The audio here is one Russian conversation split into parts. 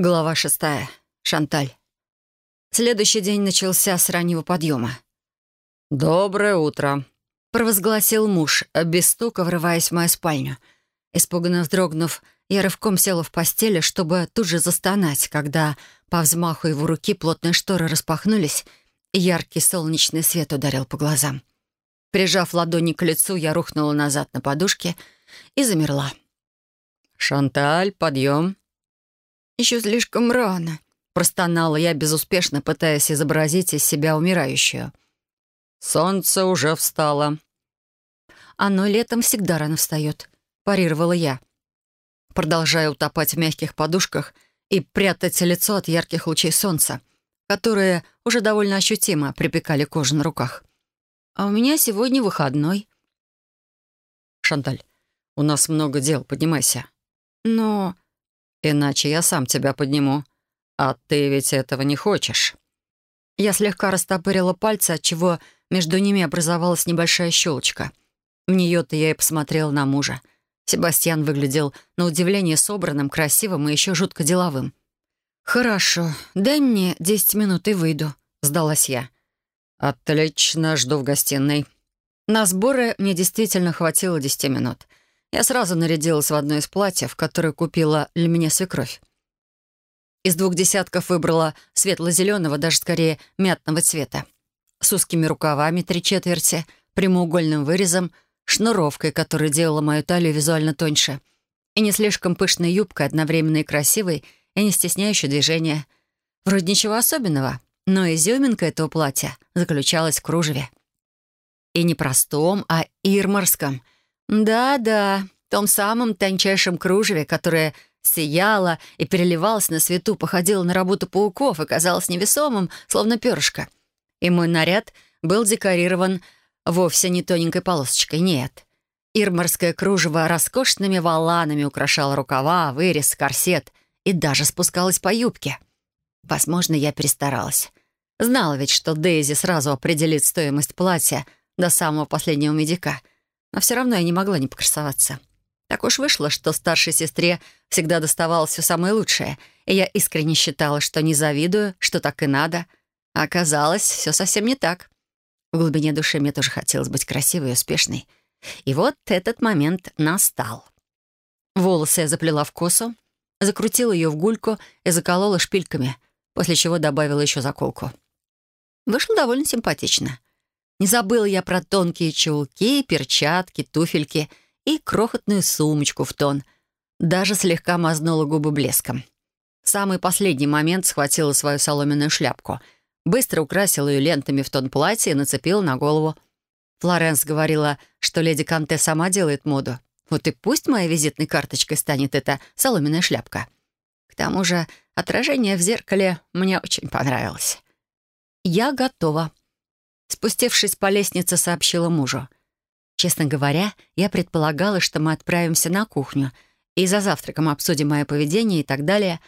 Глава шестая. Шанталь. Следующий день начался с раннего подъема. «Доброе утро», — провозгласил муж, без стука врываясь в мою спальню. Испуганно вздрогнув, я рывком села в постели, чтобы тут же застонать, когда по взмаху его руки плотные шторы распахнулись, и яркий солнечный свет ударил по глазам. Прижав ладони к лицу, я рухнула назад на подушке и замерла. «Шанталь, подъем», «Еще слишком рано», — простонала я, безуспешно пытаясь изобразить из себя умирающую. «Солнце уже встало». «Оно летом всегда рано встает», — парировала я, продолжая утопать в мягких подушках и прятать лицо от ярких лучей солнца, которые уже довольно ощутимо припекали кожу на руках. «А у меня сегодня выходной». «Шанталь, у нас много дел, поднимайся». «Но...» Иначе я сам тебя подниму. А ты ведь этого не хочешь». Я слегка растопырила пальцы, отчего между ними образовалась небольшая щелочка. В нее-то я и посмотрела на мужа. Себастьян выглядел на удивление собранным, красивым и еще жутко деловым. «Хорошо, дай мне десять минут и выйду», — сдалась я. «Отлично, жду в гостиной». На сборы мне действительно хватило десяти минут — я сразу нарядилась в одно из платьев, которое купила для меня свекровь. Из двух десятков выбрала светло-зеленого, даже скорее мятного цвета. С узкими рукавами три четверти, прямоугольным вырезом, шнуровкой, которая делала мою талию визуально тоньше, и не слишком пышной юбкой, одновременно и красивой, и не стесняющей движения. Вроде ничего особенного, но изюминка этого платья заключалась в кружеве. И не простом, а ирмарском — да-да, том самом тончайшем кружеве, которое сияло и переливалось на свету, походило на работу пауков и казалось невесомым, словно перышко. И мой наряд был декорирован вовсе не тоненькой полосочкой, нет. Ирмарское кружево роскошными воланами украшало рукава, вырез, корсет и даже спускалось по юбке. Возможно, я перестаралась. Знала ведь, что Дейзи сразу определит стоимость платья до самого последнего медика — но все равно я не могла не покрасоваться. Так уж вышло, что старшей сестре всегда доставалось все самое лучшее, и я искренне считала, что не завидую, что так и надо. А оказалось, все совсем не так. В глубине души мне тоже хотелось быть красивой и успешной. И вот этот момент настал. Волосы я заплела в косу, закрутила ее в гульку и заколола шпильками, после чего добавила еще заколку. Вышло довольно симпатично. Не забыла я про тонкие чулки, перчатки, туфельки и крохотную сумочку в тон. Даже слегка мазнула губы блеском. В самый последний момент схватила свою соломенную шляпку, быстро украсила ее лентами в тон платья и нацепила на голову. Флоренс говорила, что леди Канте сама делает моду. Вот и пусть моей визитной карточкой станет эта соломенная шляпка. К тому же отражение в зеркале мне очень понравилось. «Я готова», Спустившись по лестнице, сообщила мужу. Честно говоря, я предполагала, что мы отправимся на кухню и за завтраком обсудим мое поведение и так далее.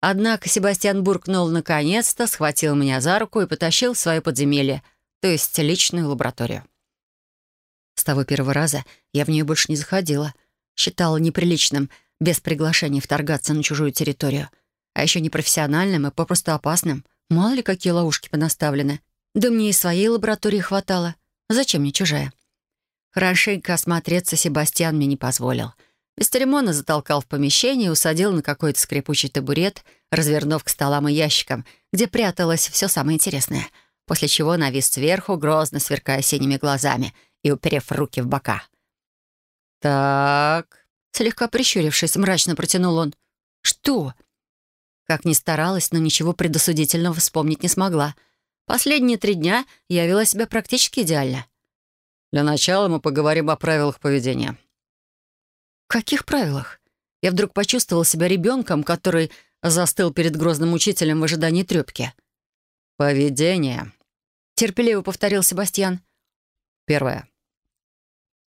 Однако Себастьян буркнул наконец-то, схватил меня за руку и потащил в свое подземелье, то есть личную лабораторию. С того первого раза я в нее больше не заходила. Считала неприличным без приглашения вторгаться на чужую территорию. А еще непрофессиональным и попросту опасным. Мало ли какие ловушки понаставлены. Да мне и своей лаборатории хватало. Зачем мне чужая? Хорошенько осмотреться Себастьян мне не позволил. Без церемона затолкал в помещение и усадил на какой-то скрипучий табурет, развернув к столам и ящикам, где пряталось все самое интересное, после чего навис сверху, грозно сверкая синими глазами и уперев руки в бока. «Так...» Слегка прищурившись, мрачно протянул он. «Что?» Как ни старалась, но ничего предосудительного вспомнить не смогла — Последние три дня я вела себя практически идеально. Для начала мы поговорим о правилах поведения. Каких правилах? Я вдруг почувствовал себя ребенком, который застыл перед грозным учителем в ожидании трёпки. «Поведение», — терпеливо повторил Себастьян. «Первое.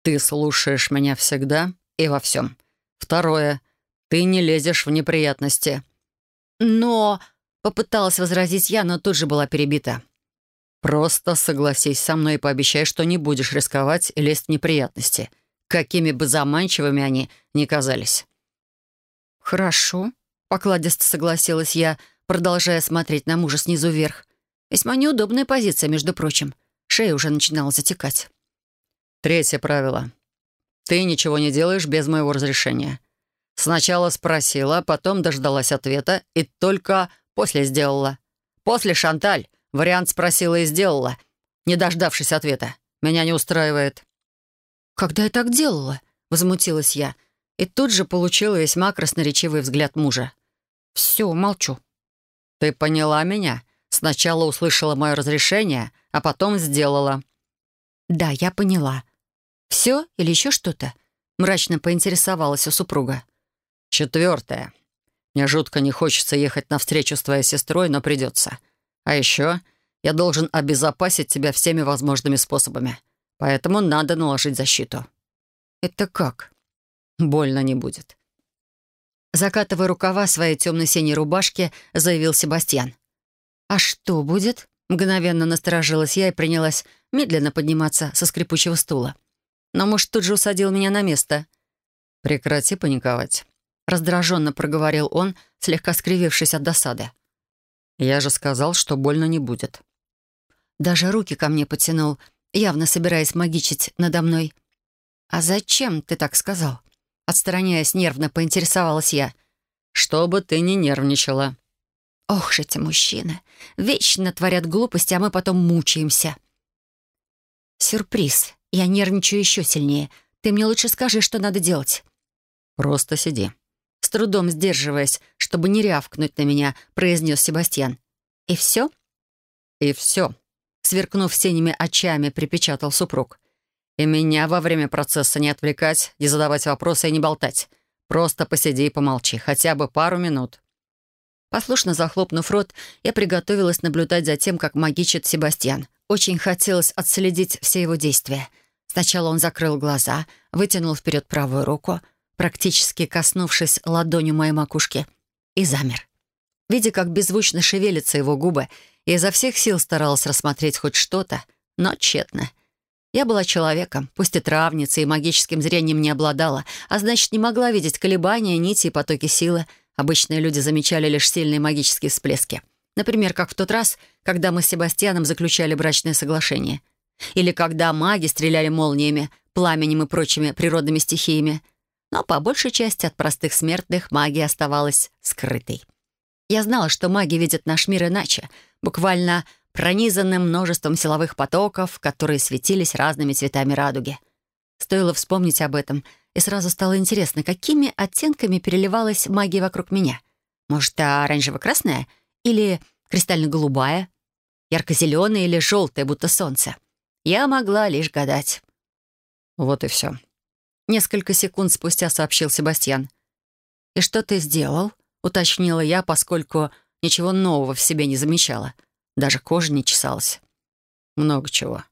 Ты слушаешь меня всегда и во всем. Второе. Ты не лезешь в неприятности». «Но...» Попыталась возразить я, но тут же была перебита. «Просто согласись со мной и пообещай, что не будешь рисковать и лезть в неприятности, какими бы заманчивыми они ни казались». «Хорошо», Покладисто согласилась я, продолжая смотреть на мужа снизу вверх. Весьма неудобная позиция, между прочим. Шея уже начинала затекать. Третье правило. Ты ничего не делаешь без моего разрешения. Сначала спросила, потом дождалась ответа и только после сделала. После Шанталь вариант спросила и сделала, не дождавшись ответа. Меня не устраивает. «Когда я так делала?» — возмутилась я. И тут же получила весьма красноречивый взгляд мужа. «Все, молчу». «Ты поняла меня? Сначала услышала мое разрешение, а потом сделала». «Да, я поняла. Все или еще что-то?» Мрачно поинтересовалась у супруга. «Четвертое. Мне жутко не хочется ехать на встречу с твоей сестрой, но придется. А еще я должен обезопасить тебя всеми возможными способами. Поэтому надо наложить защиту». «Это как?» «Больно не будет». Закатывая рукава своей темно-синей рубашки, заявил Себастьян. «А что будет?» Мгновенно насторожилась я и принялась медленно подниматься со скрипучего стула. Но муж тут же усадил меня на место. «Прекрати паниковать», — раздраженно проговорил он, слегка скривившись от досады. «Я же сказал, что больно не будет». Даже руки ко мне потянул, явно собираясь магичить надо мной. «А зачем ты так сказал?» Отстраняясь нервно, поинтересовалась я. «Чтобы ты не нервничала». «Ох же эти мужчины! Вечно творят глупости, а мы потом мучаемся». «Сюрприз. Я нервничаю еще сильнее. Ты мне лучше скажи, что надо делать». «Просто сиди». С трудом сдерживаясь, чтобы не рявкнуть на меня, произнес Себастьян. «И все?» «И все», — сверкнув синими очами, припечатал супруг. «И меня во время процесса не отвлекать, не задавать вопросы и не болтать. Просто посиди и помолчи, хотя бы пару минут». Послушно захлопнув рот, я приготовилась наблюдать за тем, как магичит Себастьян. Очень хотелось отследить все его действия. Сначала он закрыл глаза, вытянул вперед правую руку, практически коснувшись ладонью моей макушки, и замер. Видя, как беззвучно шевелятся его губы, я изо всех сил старалась рассмотреть хоть что-то, но тщетно. Я была человеком, пусть и травницей, и магическим зрением не обладала, а значит, не могла видеть колебания, нити и потоки силы. Обычные люди замечали лишь сильные магические всплески — Например, как в тот раз, когда мы с Себастьяном заключали брачное соглашение. Или когда маги стреляли молниями, пламенем и прочими природными стихиями. Но по большей части от простых смертных магия оставалась скрытой. Я знала, что маги видят наш мир иначе, буквально пронизанным множеством силовых потоков, которые светились разными цветами радуги. Стоило вспомнить об этом, и сразу стало интересно, какими оттенками переливалась магия вокруг меня. Может, оранжево-красная — или кристально-голубая? Ярко-зеленая или желтая, будто солнце? Я могла лишь гадать. Вот и все. Несколько секунд спустя сообщил Себастьян. «И что ты сделал?» — уточнила я, поскольку ничего нового в себе не замечала. Даже кожа не чесалась. Много чего.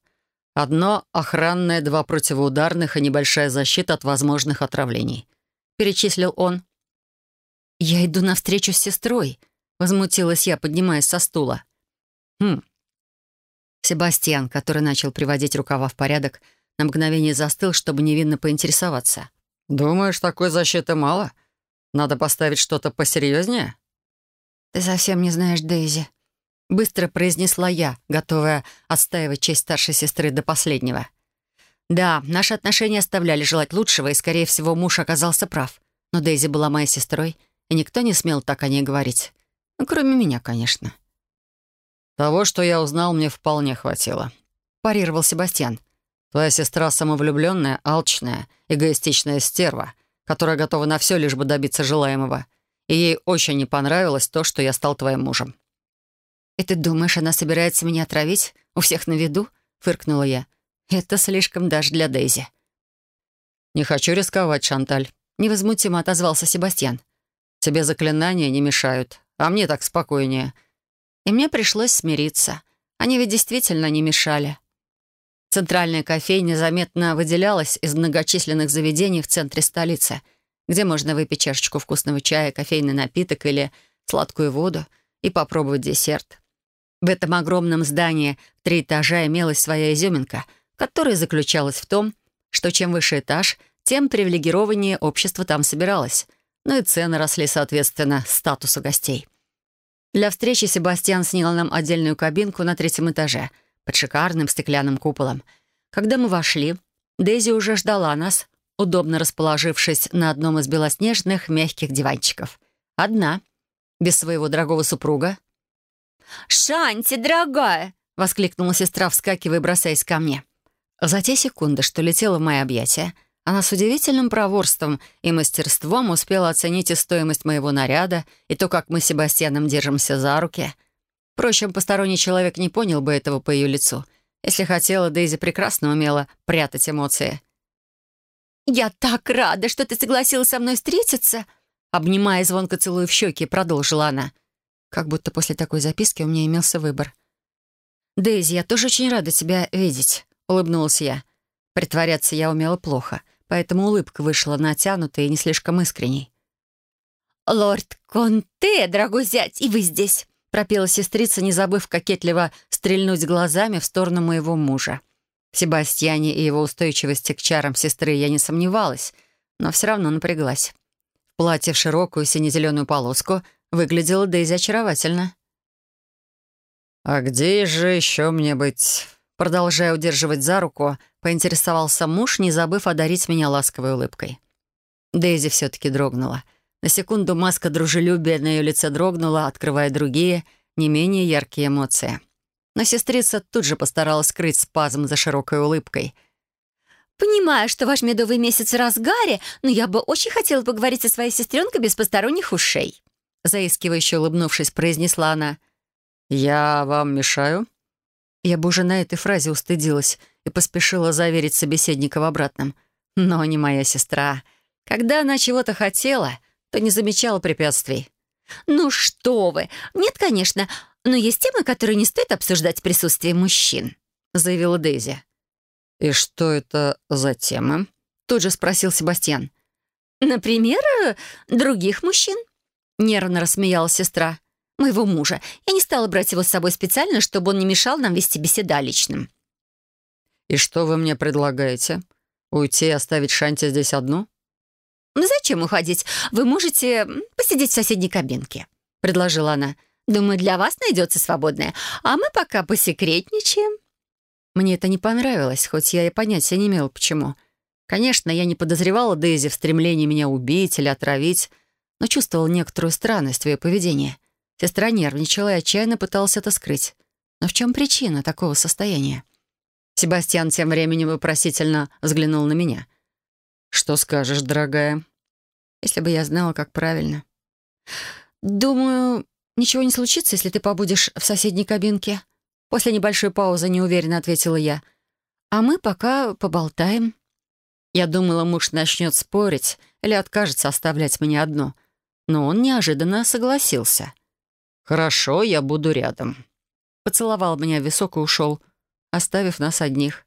Одно охранное, два противоударных и небольшая защита от возможных отравлений. Перечислил он. «Я иду навстречу с сестрой», Возмутилась я, поднимаясь со стула. «Хм». Себастьян, который начал приводить рукава в порядок, на мгновение застыл, чтобы невинно поинтересоваться. «Думаешь, такой защиты мало? Надо поставить что-то посерьезнее?» «Ты совсем не знаешь Дейзи», — быстро произнесла я, готовая отстаивать честь старшей сестры до последнего. Да, наши отношения оставляли желать лучшего, и, скорее всего, муж оказался прав. Но Дейзи была моей сестрой, и никто не смел так о ней говорить. Ну, кроме меня, конечно. «Того, что я узнал, мне вполне хватило», — парировал Себастьян. «Твоя сестра самовлюбленная, алчная, эгоистичная стерва, которая готова на все, лишь бы добиться желаемого. И ей очень не понравилось то, что я стал твоим мужем». «И ты думаешь, она собирается меня отравить? У всех на виду?» — фыркнула я. «Это слишком даже для Дейзи». «Не хочу рисковать, Шанталь», — невозмутимо отозвался Себастьян. «Тебе заклинания не мешают, а мне так спокойнее. И мне пришлось смириться. Они ведь действительно не мешали. Центральная кофейня заметно выделялась из многочисленных заведений в центре столицы, где можно выпить чашечку вкусного чая, кофейный напиток или сладкую воду и попробовать десерт. В этом огромном здании в три этажа имелась своя изюминка, которая заключалась в том, что чем выше этаж, тем привилегированнее общество там собиралось. Ну и цены росли, соответственно, статусу гостей. Для встречи Себастьян снял нам отдельную кабинку на третьем этаже под шикарным стеклянным куполом. Когда мы вошли, Дейзи уже ждала нас, удобно расположившись на одном из белоснежных мягких диванчиков. Одна, без своего дорогого супруга. «Шанти, дорогая!» — воскликнула сестра, вскакивая бросаясь ко мне. За те секунды, что летела в мои объятия, она с удивительным проворством и мастерством успела оценить и стоимость моего наряда, и то, как мы с Себастьяном держимся за руки. Впрочем, посторонний человек не понял бы этого по ее лицу. Если хотела, Дейзи прекрасно умела прятать эмоции. «Я так рада, что ты согласилась со мной встретиться!» Обнимая звонко целую в щеки, продолжила она. Как будто после такой записки у меня имелся выбор. «Дейзи, я тоже очень рада тебя видеть», — улыбнулась я. Притворяться я умела плохо — поэтому улыбка вышла натянутой и не слишком искренней. «Лорд Конте, дорогой зять, и вы здесь!» — пропела сестрица, не забыв кокетливо стрельнуть глазами в сторону моего мужа. В Себастьяне и его устойчивости к чарам сестры я не сомневалась, но все равно напряглась. В платье в широкую сине-зеленую полоску выглядела Дейзи очаровательно. «А где же еще мне быть?» Продолжая удерживать за руку, поинтересовался муж, не забыв одарить меня ласковой улыбкой. Дейзи все-таки дрогнула. На секунду маска дружелюбия на ее лице дрогнула, открывая другие, не менее яркие эмоции. Но сестрица тут же постаралась скрыть спазм за широкой улыбкой. «Понимаю, что ваш медовый месяц в разгаре, но я бы очень хотела поговорить со своей сестренкой без посторонних ушей», заискивающе улыбнувшись, произнесла она. «Я вам мешаю?» Я бы уже на этой фразе устыдилась и поспешила заверить собеседника в обратном. Но не моя сестра. Когда она чего-то хотела, то не замечала препятствий. «Ну что вы! Нет, конечно, но есть темы, которые не стоит обсуждать в присутствии мужчин», заявила Дейзи. «И что это за темы?» Тут же спросил Себастьян. «Например, других мужчин?» Нервно рассмеялась сестра моего мужа. Я не стала брать его с собой специально, чтобы он не мешал нам вести беседу о личном». «И что вы мне предлагаете? Уйти и оставить Шанти здесь одну?» «Ну зачем уходить? Вы можете посидеть в соседней кабинке», — предложила она. «Думаю, для вас найдется свободная, а мы пока посекретничаем». Мне это не понравилось, хоть я и понятия не имела, почему. Конечно, я не подозревала Дейзи в стремлении меня убить или отравить, но чувствовала некоторую странность в ее поведении — Сестра нервничала и отчаянно пыталась это скрыть. Но в чем причина такого состояния? Себастьян тем временем вопросительно взглянул на меня. «Что скажешь, дорогая?» Если бы я знала, как правильно. «Думаю, ничего не случится, если ты побудешь в соседней кабинке». После небольшой паузы неуверенно ответила я. «А мы пока поболтаем». Я думала, муж начнет спорить или откажется оставлять меня одну. Но он неожиданно согласился. «Хорошо, я буду рядом». Поцеловал меня в висок и ушел, оставив нас одних.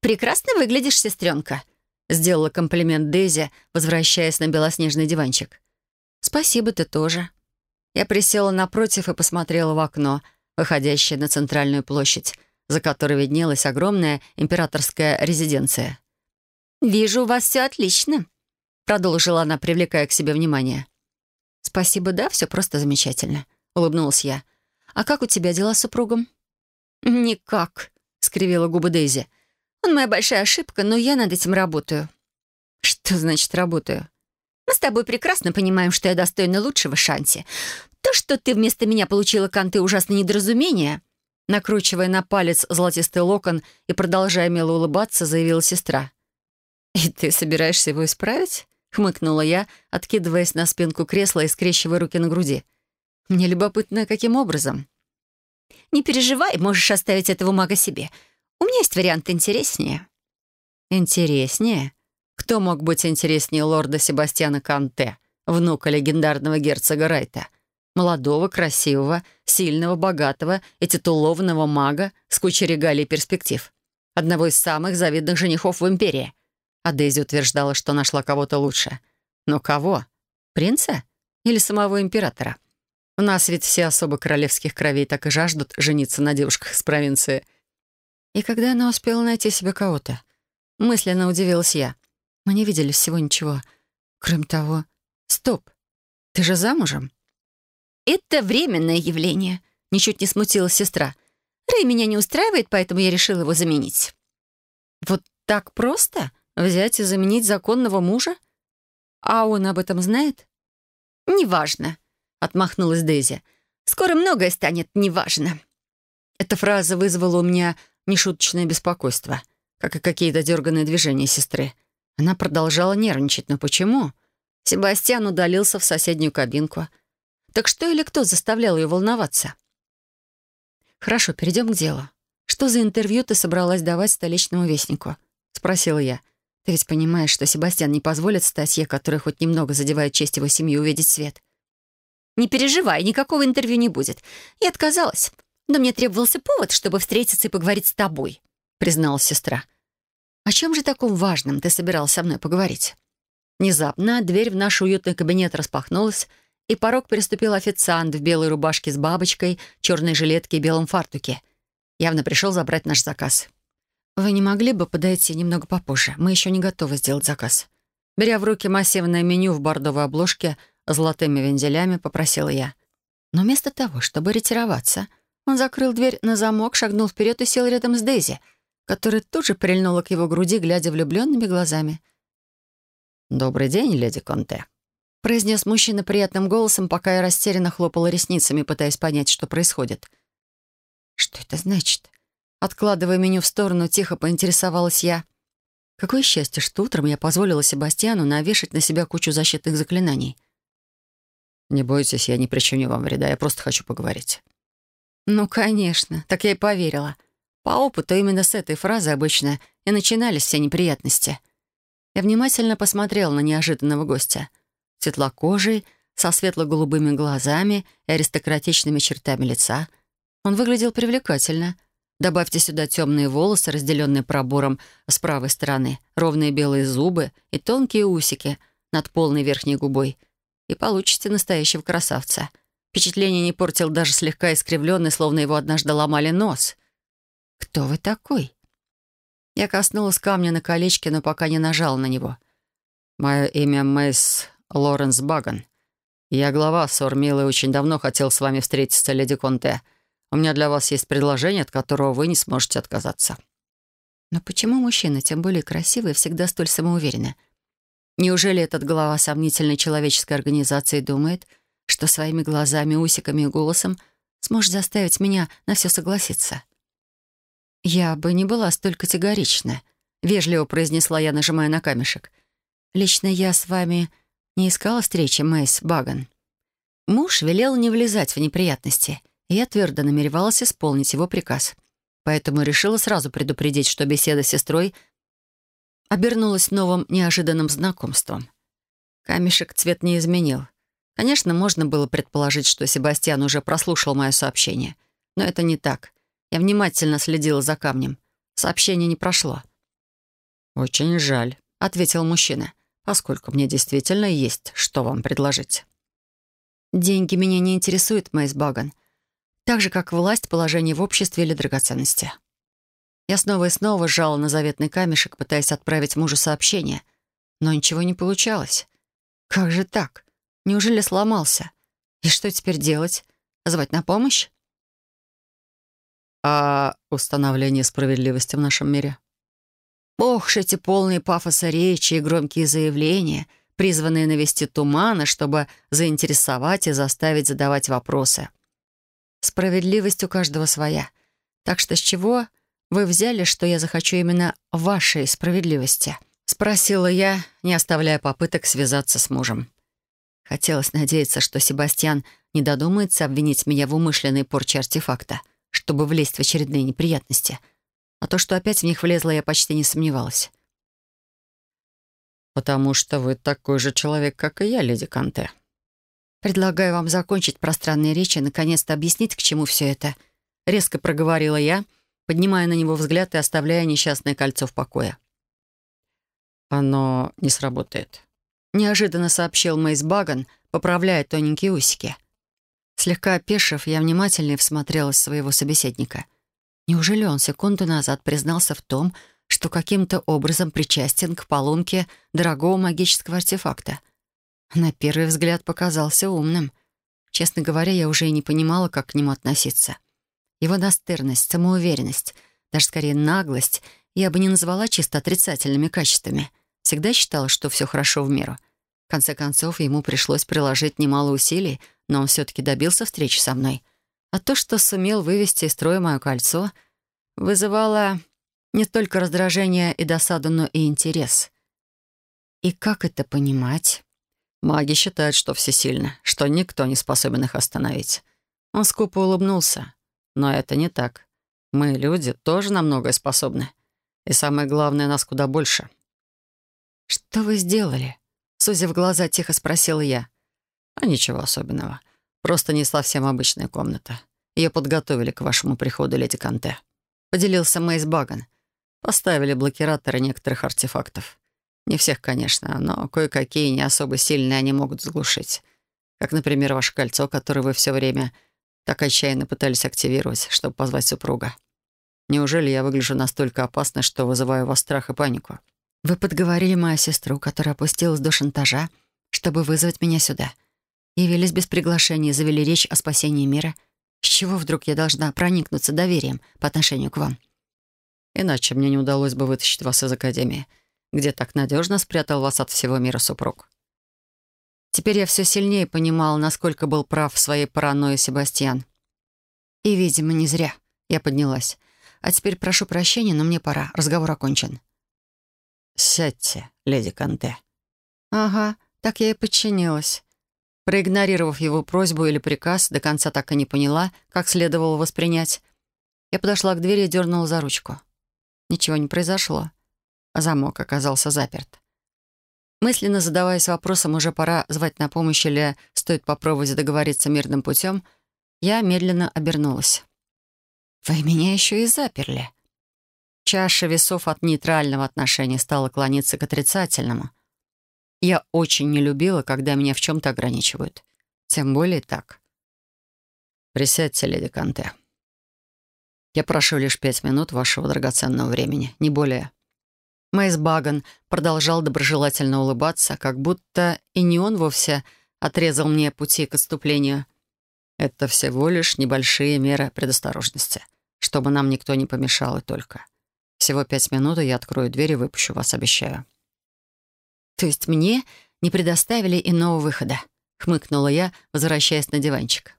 «Прекрасно выглядишь, сестренка», — сделала комплимент Дейзи, возвращаясь на белоснежный диванчик. «Спасибо, ты тоже». Я присела напротив и посмотрела в окно, выходящее на центральную площадь, за которой виднелась огромная императорская резиденция. «Вижу, у вас все отлично», — продолжила она, привлекая к себе внимание. «Спасибо, да, все просто замечательно», — улыбнулась я. «А как у тебя дела с супругом?» «Никак», — скривила губы Дейзи. «Он моя большая ошибка, но я над этим работаю». «Что значит «работаю»?» «Мы с тобой прекрасно понимаем, что я достойна лучшего шанси. То, что ты вместо меня получила канты ужасное недоразумение...» Накручивая на палец золотистый локон и продолжая мило улыбаться, заявила сестра. «И ты собираешься его исправить?» — хмыкнула я, откидываясь на спинку кресла и скрещивая руки на груди. «Мне любопытно, каким образом?» «Не переживай, можешь оставить этого мага себе. У меня есть вариант интереснее». «Интереснее? Кто мог быть интереснее лорда Себастьяна Канте, внука легендарного герцога Райта?» Молодого, красивого, сильного, богатого и титулованного мага с кучей регалий и перспектив. Одного из самых завидных женихов в Империи. А Дейзи утверждала, что нашла кого-то лучше. Но кого? Принца? Или самого императора? У нас ведь все особо королевских кровей так и жаждут жениться на девушках с провинции. И когда она успела найти себе кого-то? Мысленно удивилась я. Мы не видели всего ничего. Кроме того, Стоп, ты же замужем? Это временное явление, ничуть не смутилась сестра. Рэй меня не устраивает, поэтому я решила его заменить. Вот так просто? Взять и заменить законного мужа? А он об этом знает? «Неважно», — отмахнулась Дейзи. «Скоро многое станет неважно». Эта фраза вызвала у меня нешуточное беспокойство, как и какие-то дерганные движения сестры. Она продолжала нервничать, но почему? Себастьян удалился в соседнюю кабинку. Так что или кто заставлял ее волноваться? «Хорошо, перейдем к делу. Что за интервью ты собралась давать столичному вестнику?» — спросила я. «Ты ведь понимаешь, что Себастьян не позволит статье, которая хоть немного задевает честь его семьи, увидеть свет?» «Не переживай, никакого интервью не будет. Я отказалась. Но мне требовался повод, чтобы встретиться и поговорить с тобой», — призналась сестра. «О чем же таком важном ты собиралась со мной поговорить?» Внезапно дверь в наш уютный кабинет распахнулась, и порог переступил официант в белой рубашке с бабочкой, черной жилетке и белом фартуке. Явно пришел забрать наш заказ. «Вы не могли бы подойти немного попозже? Мы еще не готовы сделать заказ». Беря в руки массивное меню в бордовой обложке с золотыми вензелями, попросила я. Но вместо того, чтобы ретироваться, он закрыл дверь на замок, шагнул вперед и сел рядом с Дейзи, которая тут же прильнула к его груди, глядя влюбленными глазами. «Добрый день, леди Конте», — произнес мужчина приятным голосом, пока я растерянно хлопала ресницами, пытаясь понять, что происходит. «Что это значит?» Откладывая меню в сторону, тихо поинтересовалась я. Какое счастье, что утром я позволила Себастьяну навешать на себя кучу защитных заклинаний. «Не бойтесь, я не причиню вам вреда, я просто хочу поговорить». «Ну, конечно, так я и поверила. По опыту именно с этой фразы обычно и начинались все неприятности». Я внимательно посмотрел на неожиданного гостя. Светлокожий, со светло-голубыми глазами и аристократичными чертами лица. Он выглядел привлекательно. Добавьте сюда темные волосы, разделенные пробором с правой стороны, ровные белые зубы и тонкие усики над полной верхней губой. И получите настоящего красавца. Впечатление не портил даже слегка искривленный, словно его однажды ломали нос. «Кто вы такой?» Я коснулась камня на колечке, но пока не нажала на него. «Мое имя Мэйс Лоренс Баган. Я глава Сормилы очень давно хотел с вами встретиться, леди Конте. У меня для вас есть предложение, от которого вы не сможете отказаться». Но почему мужчина, тем более красивый, всегда столь самоуверенный? Неужели этот глава сомнительной человеческой организации думает, что своими глазами, усиками и голосом сможет заставить меня на все согласиться? «Я бы не была столь категорична», — вежливо произнесла я, нажимая на камешек. «Лично я с вами не искала встречи, Мэйс Баган». Муж велел не влезать в неприятности, и я твердо намеревалась исполнить его приказ. Поэтому решила сразу предупредить, что беседа с сестрой обернулась новым неожиданным знакомством. Камешек цвет не изменил. Конечно, можно было предположить, что Себастьян уже прослушал мое сообщение, но это не так — я внимательно следила за камнем. Сообщение не прошло. «Очень жаль», — ответил мужчина, «поскольку мне действительно есть, что вам предложить». «Деньги меня не интересуют, Мэйс Баган, так же, как власть, положение в обществе или драгоценности». Я снова и снова сжала на заветный камешек, пытаясь отправить мужу сообщение, но ничего не получалось. Как же так? Неужели сломался? И что теперь делать? Звать на помощь? о установлении справедливости в нашем мире. Ох, эти полные пафоса речи и громкие заявления, призванные навести тумана, чтобы заинтересовать и заставить задавать вопросы. Справедливость у каждого своя. Так что с чего вы взяли, что я захочу именно вашей справедливости?» — спросила я, не оставляя попыток связаться с мужем. Хотелось надеяться, что Себастьян не додумается обвинить меня в умышленной порче артефакта — чтобы влезть в очередные неприятности. А то, что опять в них влезла, я почти не сомневалась. «Потому что вы такой же человек, как и я, леди Канте». «Предлагаю вам закончить пространные речи и наконец-то объяснить, к чему все это», — резко проговорила я, поднимая на него взгляд и оставляя несчастное кольцо в покое. «Оно не сработает», — неожиданно сообщил Мейс Баган, поправляя тоненькие усики. Слегка опешив, я внимательнее всмотрелась своего собеседника. Неужели он секунду назад признался в том, что каким-то образом причастен к поломке дорогого магического артефакта? На первый взгляд показался умным. Честно говоря, я уже и не понимала, как к нему относиться. Его настырность, самоуверенность, даже скорее наглость я бы не назвала чисто отрицательными качествами. Всегда считала, что все хорошо в меру. В конце концов, ему пришлось приложить немало усилий, но он все-таки добился встречи со мной. А то, что сумел вывести из строя мое кольцо, вызывало не только раздражение и досаду, но и интерес. И как это понимать? Маги считают, что все сильны, что никто не способен их остановить. Он скупо улыбнулся. Но это не так. Мы, люди, тоже на многое способны. И самое главное, нас куда больше. «Что вы сделали?» Сузив глаза, тихо спросила я. «А ничего особенного. Просто не совсем обычная комната. Ее подготовили к вашему приходу, леди Канте». Поделился Мейс Баган. Поставили блокираторы некоторых артефактов. Не всех, конечно, но кое-какие не особо сильные они могут заглушить. Как, например, ваше кольцо, которое вы все время так отчаянно пытались активировать, чтобы позвать супруга. Неужели я выгляжу настолько опасно, что вызываю у вас страх и панику? Вы подговорили мою сестру, которая опустилась до шантажа, чтобы вызвать меня сюда. Явились без приглашения, завели речь о спасении мира. С чего вдруг я должна проникнуться доверием по отношению к вам? Иначе мне не удалось бы вытащить вас из Академии — где так надежно спрятал вас от всего мира супруг. Теперь я все сильнее понимал, насколько был прав в своей паранойи Себастьян. И, видимо, не зря. Я поднялась. А теперь прошу прощения, но мне пора. Разговор окончен. «Сядьте, леди Канте». «Ага, так я и подчинилась». Проигнорировав его просьбу или приказ, до конца так и не поняла, как следовало воспринять, я подошла к двери и дернула за ручку. Ничего не произошло замок оказался заперт. Мысленно задаваясь вопросом, уже пора звать на помощь или стоит попробовать договориться мирным путем, я медленно обернулась. «Вы меня еще и заперли». Чаша весов от нейтрального отношения стала клониться к отрицательному. Я очень не любила, когда меня в чем-то ограничивают. Тем более так. «Присядьте, леди Канте. Я прошу лишь пять минут вашего драгоценного времени, не более». Мэйс Баган продолжал доброжелательно улыбаться, как будто и не он вовсе отрезал мне пути к отступлению. «Это всего лишь небольшие меры предосторожности, чтобы нам никто не помешал и только. Всего пять минут, и я открою дверь и выпущу вас, обещаю». «То есть мне не предоставили иного выхода?» — хмыкнула я, возвращаясь на диванчик.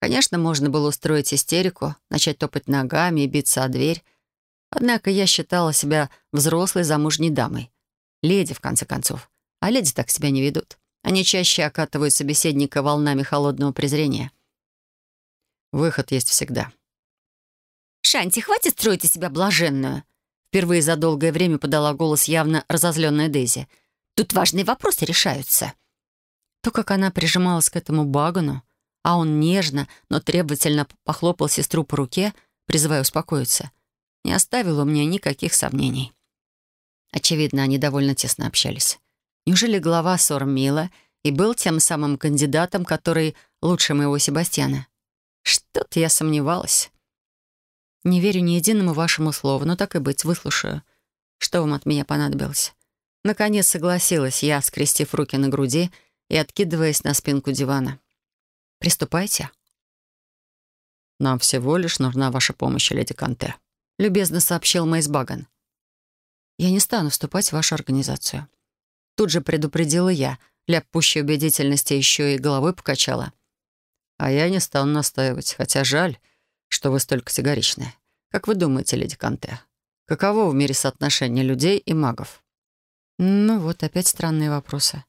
Конечно, можно было устроить истерику, начать топать ногами и биться о дверь, Однако я считала себя взрослой замужней дамой. Леди, в конце концов. А леди так себя не ведут. Они чаще окатывают собеседника волнами холодного презрения. Выход есть всегда. «Шанти, хватит строить из себя блаженную!» Впервые за долгое время подала голос явно разозленная Дейзи. «Тут важные вопросы решаются». То, как она прижималась к этому багану, а он нежно, но требовательно похлопал сестру по руке, призывая успокоиться — не оставил у меня никаких сомнений. Очевидно, они довольно тесно общались. Неужели глава Сормила и был тем самым кандидатом, который лучше моего Себастьяна? Что-то я сомневалась. Не верю ни единому вашему слову, но так и быть, выслушаю. Что вам от меня понадобилось? Наконец согласилась я, скрестив руки на груди и откидываясь на спинку дивана. «Приступайте». «Нам всего лишь нужна ваша помощь, леди Канте», — любезно сообщил Мэйс Баган. «Я не стану вступать в вашу организацию». Тут же предупредила я, для пущей убедительности еще и головой покачала. «А я не стану настаивать, хотя жаль, что вы столь категоричны. Как вы думаете, леди Канте, каково в мире соотношение людей и магов?» «Ну вот, опять странные вопросы.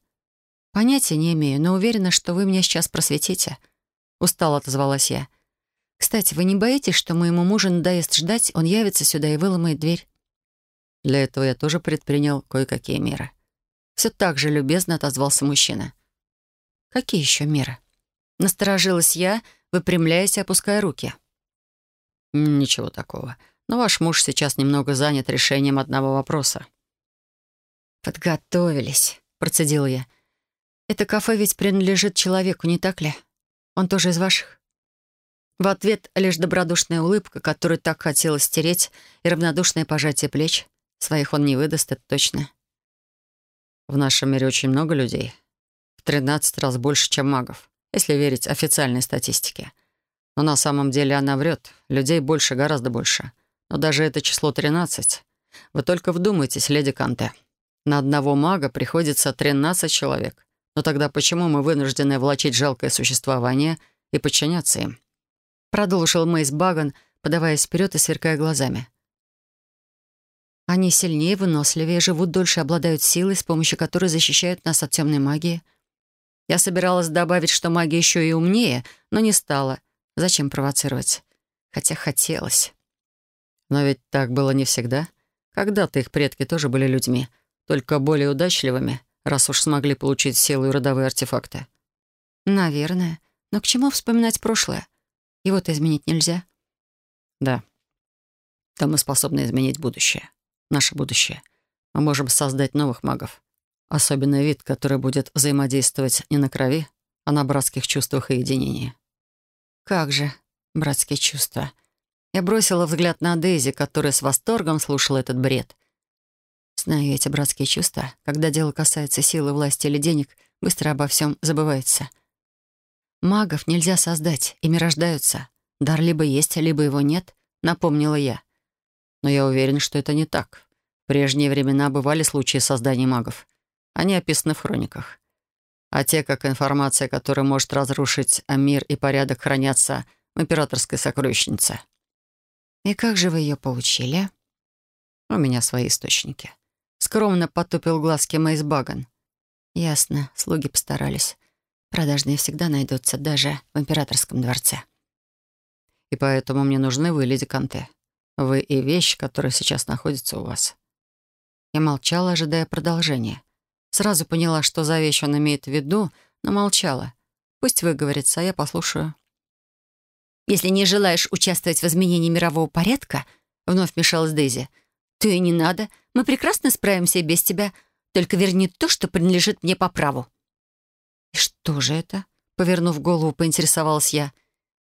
Понятия не имею, но уверена, что вы меня сейчас просветите». Устало отозвалась я. Кстати, вы не боитесь, что моему мужу надоест ждать, он явится сюда и выломает дверь? Для этого я тоже предпринял кое-какие меры. Все так же любезно отозвался мужчина. Какие еще меры? Насторожилась я, выпрямляясь и опуская руки. Ничего такого. Но ваш муж сейчас немного занят решением одного вопроса. «Подготовились», — процедила я. «Это кафе ведь принадлежит человеку, не так ли? Он тоже из ваших?» В ответ лишь добродушная улыбка, которую так хотелось стереть, и равнодушное пожатие плеч. Своих он не выдаст, это точно. В нашем мире очень много людей. В 13 раз больше, чем магов, если верить официальной статистике. Но на самом деле она врет. Людей больше, гораздо больше. Но даже это число 13. Вы только вдумайтесь, леди Канте. На одного мага приходится 13 человек. Но тогда почему мы вынуждены влачить жалкое существование и подчиняться им? Продолжил Мейс Баган, подаваясь вперед и сверкая глазами. Они сильнее, выносливее, живут дольше, обладают силой, с помощью которой защищают нас от темной магии. Я собиралась добавить, что магия еще и умнее, но не стала. Зачем провоцировать? Хотя хотелось. Но ведь так было не всегда. Когда-то их предки тоже были людьми, только более удачливыми, раз уж смогли получить силу и родовые артефакты. Наверное. Но к чему вспоминать прошлое? Его-то изменить нельзя. Да. Да мы способны изменить будущее наше будущее. Мы можем создать новых магов. Особенный вид, который будет взаимодействовать не на крови, а на братских чувствах и единении. Как же братские чувства. Я бросила взгляд на Дейзи, которая с восторгом слушала этот бред. Знаю эти братские чувства. Когда дело касается силы, власти или денег, быстро обо всем забывается. Магов нельзя создать, ими рождаются. Дар либо есть, либо его нет, напомнила я но я уверен, что это не так. В прежние времена бывали случаи создания магов. Они описаны в хрониках. А те, как информация, которая может разрушить мир и порядок, хранятся в императорской сокровищнице. «И как же вы ее получили?» «У меня свои источники». Скромно потупил глазки Мэйс Баган. «Ясно, слуги постарались. Продажные всегда найдутся, даже в императорском дворце». «И поэтому мне нужны вы, леди Канте. Вы и вещь, которая сейчас находится у вас». Я молчала, ожидая продолжения. Сразу поняла, что за вещь он имеет в виду, но молчала. Пусть выговорится, а я послушаю. «Если не желаешь участвовать в изменении мирового порядка», — вновь вмешалась Дейзи, «то и не надо. Мы прекрасно справимся и без тебя. Только верни то, что принадлежит мне по праву». «И что же это?» — повернув голову, поинтересовалась я.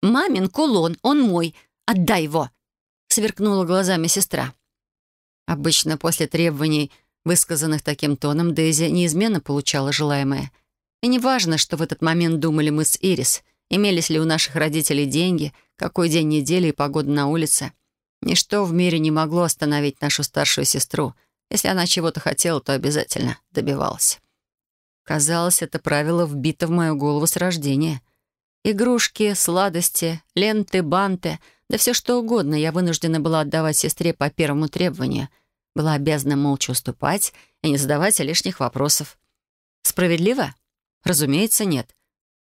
«Мамин кулон, он мой. Отдай его!» сверкнула глазами сестра. Обычно после требований, высказанных таким тоном, Дейзи неизменно получала желаемое. И не важно, что в этот момент думали мы с Ирис, имелись ли у наших родителей деньги, какой день недели и погода на улице. Ничто в мире не могло остановить нашу старшую сестру. Если она чего-то хотела, то обязательно добивалась. Казалось, это правило вбито в мою голову с рождения. Игрушки, сладости, ленты, банты — да все что угодно я вынуждена была отдавать сестре по первому требованию. Была обязана молча уступать и не задавать лишних вопросов. Справедливо? Разумеется, нет.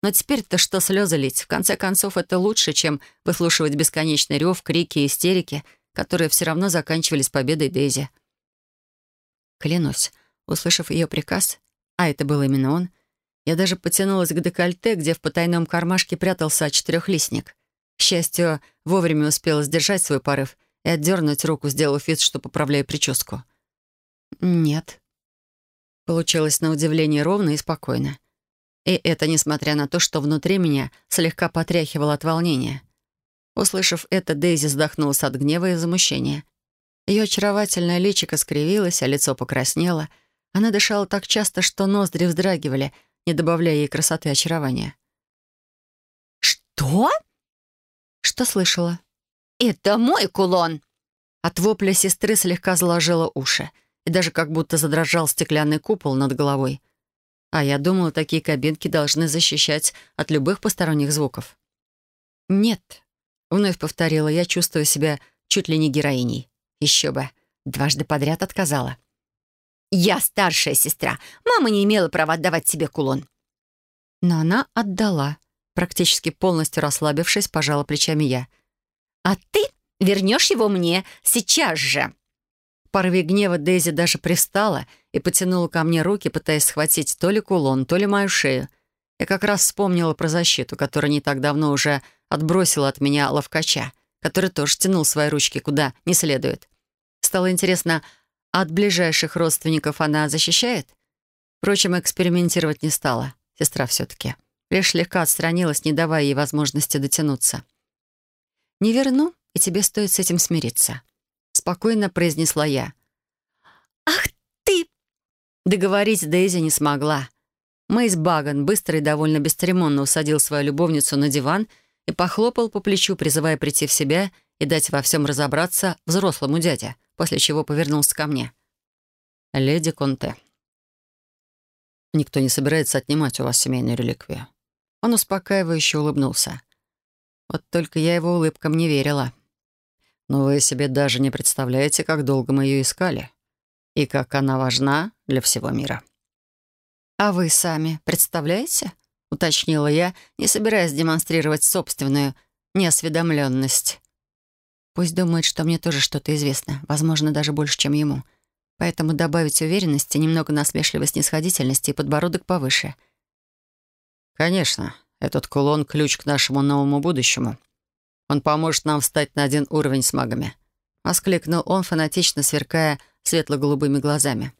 Но теперь-то что слезы лить? В конце концов, это лучше, чем выслушивать бесконечный рев, крики и истерики, которые все равно заканчивались победой Дейзи. Клянусь, услышав ее приказ, а это был именно он, я даже потянулась к декольте, где в потайном кармашке прятался четырехлистник — к счастью, вовремя успела сдержать свой порыв и отдернуть руку, сделав вид, что поправляю прическу. «Нет». Получилось на удивление ровно и спокойно. И это несмотря на то, что внутри меня слегка потряхивало от волнения. Услышав это, Дейзи вздохнулась от гнева и замущения. Ее очаровательное личико скривилось, а лицо покраснело. Она дышала так часто, что ноздри вздрагивали, не добавляя ей красоты и очарования. «Что?» Что слышала? «Это мой кулон!» От вопля сестры слегка заложила уши, и даже как будто задрожал стеклянный купол над головой. А я думала, такие кабинки должны защищать от любых посторонних звуков. «Нет», — вновь повторила, я чувствую себя чуть ли не героиней. Еще бы, дважды подряд отказала. «Я старшая сестра. Мама не имела права отдавать себе кулон». Но она отдала. Практически полностью расслабившись, пожала плечами я. «А ты вернешь его мне сейчас же!» В порыве гнева Дейзи даже пристала и потянула ко мне руки, пытаясь схватить то ли кулон, то ли мою шею. Я как раз вспомнила про защиту, которая не так давно уже отбросила от меня ловкача, который тоже тянул свои ручки куда не следует. Стало интересно, от ближайших родственников она защищает? Впрочем, экспериментировать не стала. Сестра все-таки лишь слегка отстранилась, не давая ей возможности дотянуться. «Не верну, и тебе стоит с этим смириться», — спокойно произнесла я. «Ах ты!» Договорить Дейзи не смогла. Мэйс Баган быстро и довольно бесцеремонно усадил свою любовницу на диван и похлопал по плечу, призывая прийти в себя и дать во всем разобраться взрослому дяде, после чего повернулся ко мне. «Леди Конте, никто не собирается отнимать у вас семейную реликвию». Он успокаивающе улыбнулся. Вот только я его улыбкам не верила. Но вы себе даже не представляете, как долго мы ее искали. И как она важна для всего мира. «А вы сами представляете?» — уточнила я, не собираясь демонстрировать собственную неосведомленность. Пусть думает, что мне тоже что-то известно, возможно, даже больше, чем ему. Поэтому добавить уверенности, немного насмешливой снисходительности и подбородок повыше. «Конечно, этот кулон — ключ к нашему новому будущему. Он поможет нам встать на один уровень с магами», — воскликнул он, фанатично сверкая светло-голубыми глазами.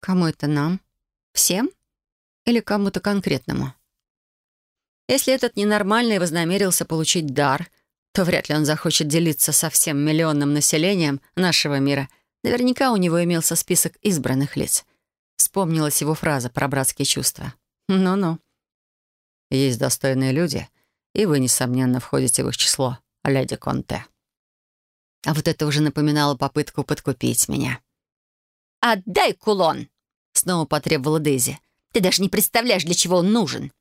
«Кому это нам?» Всем? Или кому-то конкретному? Если этот ненормальный вознамерился получить дар, то вряд ли он захочет делиться со всем миллионным населением нашего мира. Наверняка у него имелся список избранных лиц. Вспомнилась его фраза про братские чувства. Ну-ну. Есть достойные люди, и вы, несомненно, входите в их число, леди Конте. А вот это уже напоминало попытку подкупить меня. «Отдай кулон!» Снова потребовала Дейзи. «Ты даже не представляешь, для чего он нужен».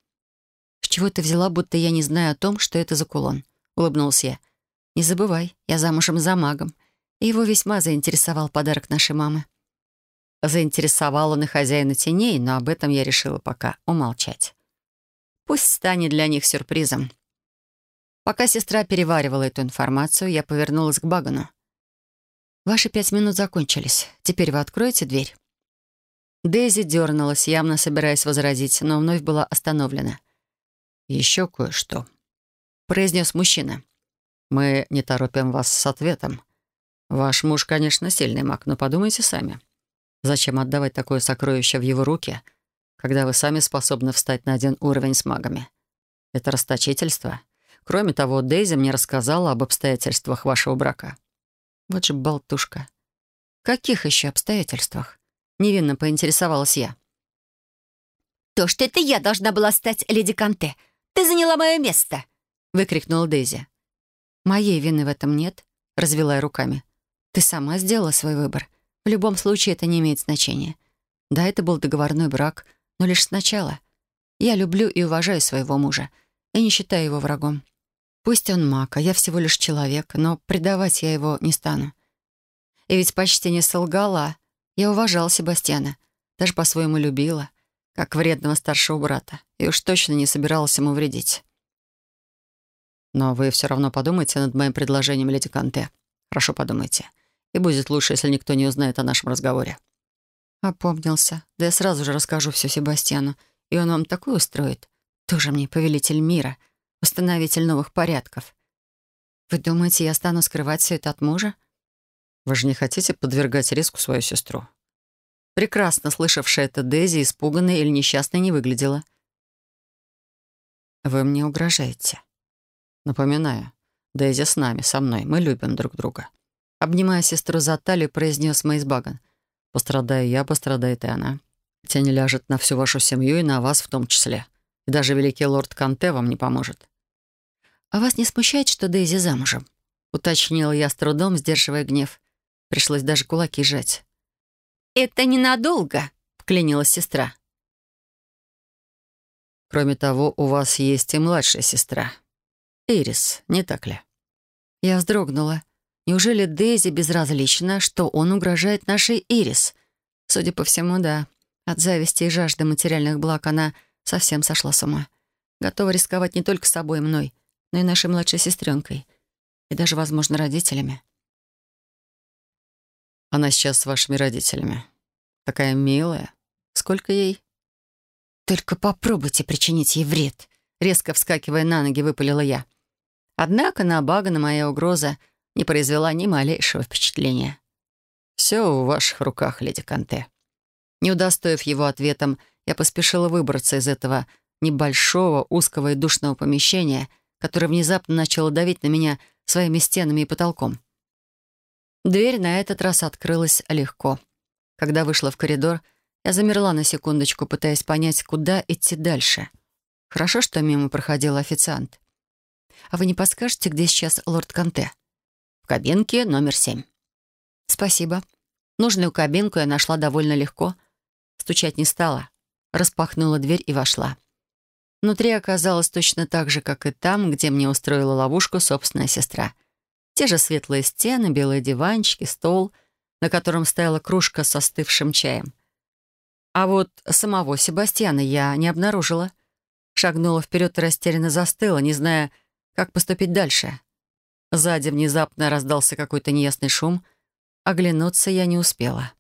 «С чего ты взяла, будто я не знаю о том, что это за кулон?» — улыбнулся я. «Не забывай, я замужем за магом, и его весьма заинтересовал подарок нашей мамы». Заинтересовал он и хозяина теней, но об этом я решила пока умолчать. Пусть станет для них сюрпризом. Пока сестра переваривала эту информацию, я повернулась к Багану. «Ваши пять минут закончились. Теперь вы откроете дверь?» Дейзи дернулась, явно собираясь возразить, но вновь была остановлена. «Еще кое-что», — произнес мужчина. «Мы не торопим вас с ответом. Ваш муж, конечно, сильный маг, но подумайте сами. Зачем отдавать такое сокровище в его руки, когда вы сами способны встать на один уровень с магами? Это расточительство. Кроме того, Дейзи мне рассказала об обстоятельствах вашего брака». Вот же болтушка. «Каких еще обстоятельствах?» Невинно поинтересовалась я. «То, что это я должна была стать леди Канте. Ты заняла мое место!» — выкрикнула Дейзи. «Моей вины в этом нет», — развела я руками. «Ты сама сделала свой выбор. В любом случае это не имеет значения. Да, это был договорной брак, но лишь сначала. Я люблю и уважаю своего мужа, и не считаю его врагом. Пусть он маг, а я всего лишь человек, но предавать я его не стану. И ведь почти не солгала, я уважала Себастьяна, даже по-своему любила, как вредного старшего брата, и уж точно не собиралась ему вредить. Но вы все равно подумайте над моим предложением, леди Канте. Хорошо подумайте. И будет лучше, если никто не узнает о нашем разговоре. Опомнился. Да я сразу же расскажу все Себастьяну, и он вам такое устроит. Тоже мне повелитель мира, установитель новых порядков. Вы думаете, я стану скрывать все это от мужа? Вы же не хотите подвергать риску свою сестру?» Прекрасно слышавшая это Дейзи, испуганной или несчастной, не выглядела. «Вы мне угрожаете». «Напоминаю, Дейзи с нами, со мной. Мы любим друг друга». Обнимая сестру за талию, произнес Мейсбаган. «Пострадаю я, пострадает и она. Тень ляжет на всю вашу семью и на вас в том числе. И даже великий лорд Канте вам не поможет». «А вас не смущает, что Дейзи замужем?» — уточнила я с трудом, сдерживая гнев. Пришлось даже кулаки сжать. «Это ненадолго», — вклинилась сестра. «Кроме того, у вас есть и младшая сестра. Ирис, не так ли?» Я вздрогнула. Неужели Дейзи безразлична, что он угрожает нашей Ирис? Судя по всему, да. От зависти и жажды материальных благ она совсем сошла с ума. Готова рисковать не только собой мной, но и нашей младшей сестренкой. И даже, возможно, родителями. Она сейчас с вашими родителями. Такая милая. Сколько ей? Только попробуйте причинить ей вред. Резко вскакивая на ноги, выпалила я. Однако на Багана моя угроза не произвела ни малейшего впечатления. «Все в ваших руках, леди Канте». Не удостоив его ответом, я поспешила выбраться из этого небольшого, узкого и душного помещения, которое внезапно начало давить на меня своими стенами и потолком. Дверь на этот раз открылась легко. Когда вышла в коридор, Я замерла на секундочку, пытаясь понять, куда идти дальше. Хорошо, что мимо проходил официант. «А вы не подскажете, где сейчас лорд Канте?» «В кабинке номер семь». «Спасибо». Нужную кабинку я нашла довольно легко. Стучать не стала. Распахнула дверь и вошла. Внутри оказалось точно так же, как и там, где мне устроила ловушку собственная сестра. Те же светлые стены, белые диванчики, стол, на котором стояла кружка с остывшим чаем. А вот самого Себастьяна я не обнаружила. Шагнула вперед и растерянно застыла, не зная, как поступить дальше. Сзади внезапно раздался какой-то неясный шум. Оглянуться я не успела.